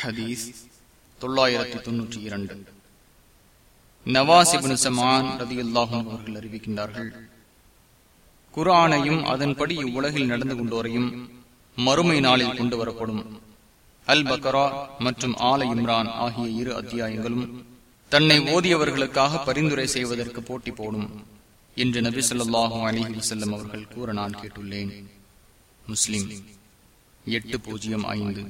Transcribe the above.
ஹதீஸ் தொள்ளாயிரத்தி தொன்னூற்றி இரண்டு. நவாசிபின் சமான் ரதியுல்லாஹும் அவர்கள் அறிவிக்கின்றார்கள் குரானையும் அதன்படி இவ்வுலகில் நடந்து கொண்டோரையும் மறுமை நாளில் கொண்டு வரப்படும். அல் பக்கரா மற்றும் ஆல இம்ரான் ஆகிய இரு அத்தியாயங்களும் தன்னை ஓதியவர்களுக்காக பரிந்துரை செய்வதற்கு போட்டி போடும் என்று நபி சொல்லாஹும் அலிஹி வசல்லம் அவர்கள் கூற நான் கேட்டுள்ளேன். முஸ்லிம் எட்டு பூஜ்ஜியம் ஐந்து.